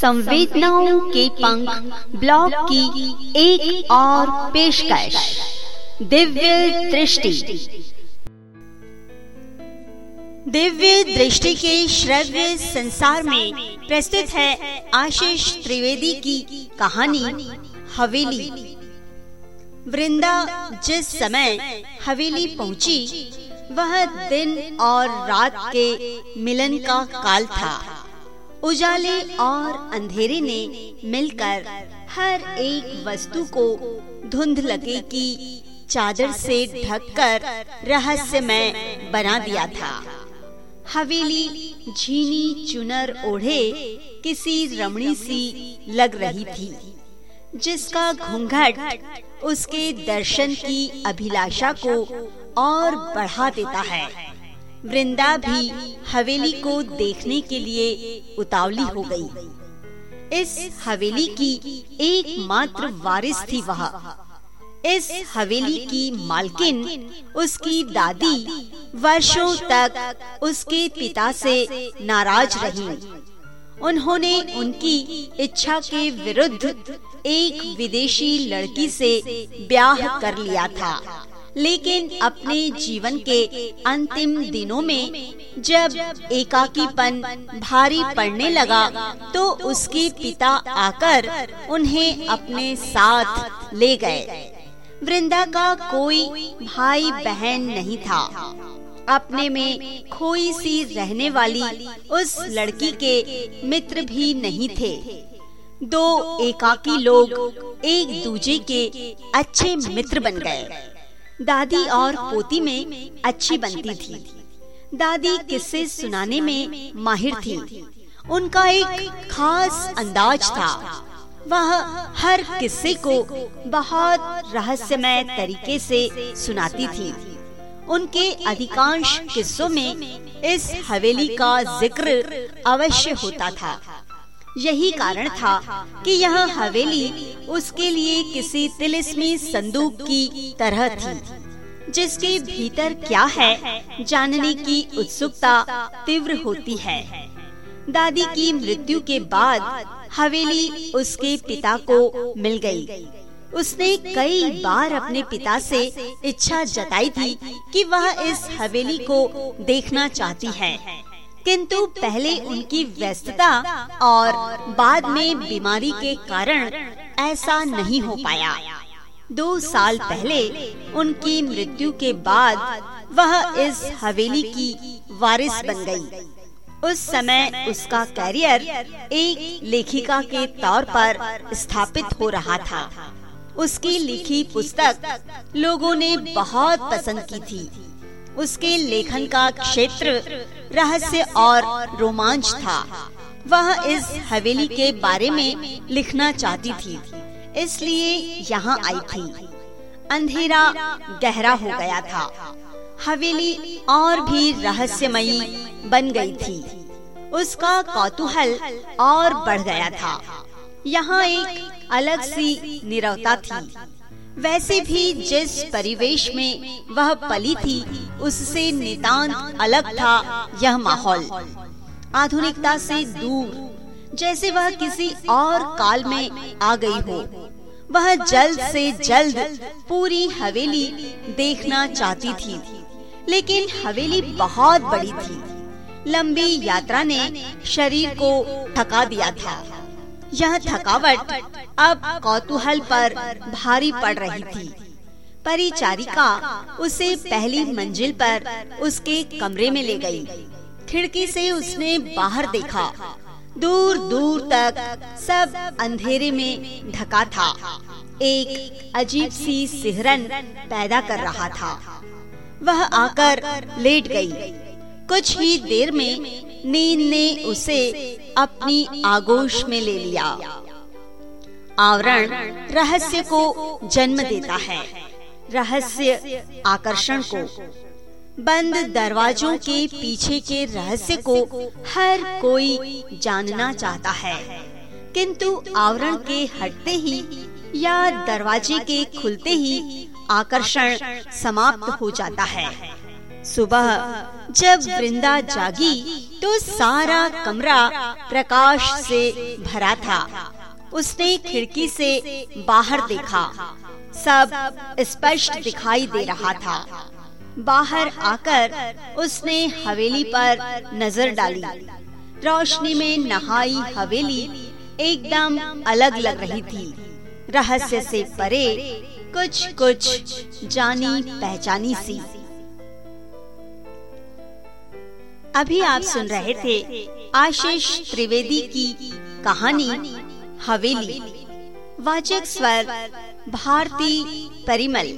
संवेदनाओं के पंख ब्लॉग की एक और पेशकश। दिव्य दृष्टि। दिव्य दृष्टि के श्रव्य संसार में प्रस्तुत है आशीष त्रिवेदी की कहानी, हवेली। वृंदा जिस समय हवेली पहुँची, वह दिन और रात के मिलन का काल था। उजाले और अंधेरे ने मिलकर हर एक वस्तु को धुंध लगे की चादर से ढककर रहस्यमय बना दिया था। हवेली झीनी चुनर ओढ़े किसी रमणी सी लग रही थी, जिसका घूंघट उसके दर्शन की अभिलाषा को और बढ़ा देता है। वृंदा भी हवेली को देखने के लिए उतावली हो गई। इस हवेली की एकमात्र वारिस थी वह। इस हवेली की मालकिन, उसकी दादी, वर्षों तक उसके पिता से नाराज़ रही। उन्होंने उनकी इच्छा के विरुद्ध एक विदेशी लड़की से ब्याह कर लिया था। लेकिन अपने जीवन के अंतिम दिनों में जब एकाकीपन भारी पड़ने लगा तो उसके पिता आकर उन्हें अपने साथ ले गए। वृंदा का कोई भाई बहन नहीं था। अपने में खोई सी रहने वाली उस लड़की के मित्र भी नहीं थे। दो एकाकी लोग एक दूजे के अच्छे मित्र बन गए। दादी और पोती में अच्छी बनती थी। दादी किस्से सुनाने में माहिर थी। उनका एक खास अंदाज था। वह हर किस्से को बहुत रहस्यमय तरीके से सुनाती थी। उनके अधिकांश किस्सों में इस हवेली का ज़िक्र अवश्य होता था। यही कारण था कि यह हवेली उसके लिए किसी तिलिस्मी संदूक की तरह थी, जिसके भीतर क्या है जानने की उत्सुकता तीव्र होती है दादी की मृत्यु के बाद हवेली उसके पिता को मिल गई। उसने कई बार अपने पिता से इच्छा जताई थी कि वह इस हवेली को देखना चाहती है किंतु पहले उनकी व्यस्तता और बाद में बीमारी के कारण ऐसा नहीं हो पाया। दो साल पहले उनकी मृत्यु के बाद वह इस हवेली की वारिस बन गई। उस समय उसका कैरियर एक लेखिका के तौर पर स्थापित हो रहा था। उसकी लिखी पुस्तक लोगों ने बहुत पसंद की थी। उसके लेखन का क्षेत्र रहस्य और रोमांच था। वह इस हवेली के बारे में लिखना चाहती थी, इसलिए यहाँ आई थी। अंधेरा गहरा हो गया था। हवेली और भी रहस्यमयी बन गई थी। उसका कौतूहल और बढ़ गया था। यहाँ एक अलग सी निरवता थी। वैसे भी जिस परिवेश में वह पली थी, उससे नितांत अलग था यह माहौल। आधुनिकता से दूर। जैसे वह किसी और काल में आ गई हो, वह जल्द से जल्द पूरी हवेली देखना चाहती थी। लेकिन हवेली बहुत बड़ी थी। लंबी यात्रा ने शरीर को थका दिया था। यह थकावट अब कौतूहल पर भारी पड़ रही थी। परिचारिका उसे पहली मंजिल पर उसके कमरे में ले गई। खिड़की से उसने बाहर देखा। दूर दूर तक सब अंधेरे में ढका था। एक अजीब सी सिहरन पैदा कर रहा था। वह आकर लेट गई। कुछ ही देर में नींद ने उसे अपनी आगोश में ले लिया। आवरण रहस्य को जन्म देता है। रहस्य आकर्षण को। बंद दरवाजों के पीछे के रहस्य को हर कोई जानना चाहता है। किंतु आवरण के हटते ही या दरवाजे के खुलते ही आकर्षण समाप्त हो जाता है। सुबह जब वृंदा जागी तो सारा कमरा प्रकाश से भरा था। उसने खिड़की से बाहर देखा। सब स्पष्ट दिखाई दे रहा था। बाहर आकर उसने हवेली पर नज़र डाली। रोशनी में नहाई हवेली एकदम अलग लग रही थी। रहस्य से परे कुछ कुछ जानी पहचानी सी। अभी आप सुन रहे थे आशीष त्रिवेदी की कहानी, हवेली। वाचक स्वर, भारती परिमल।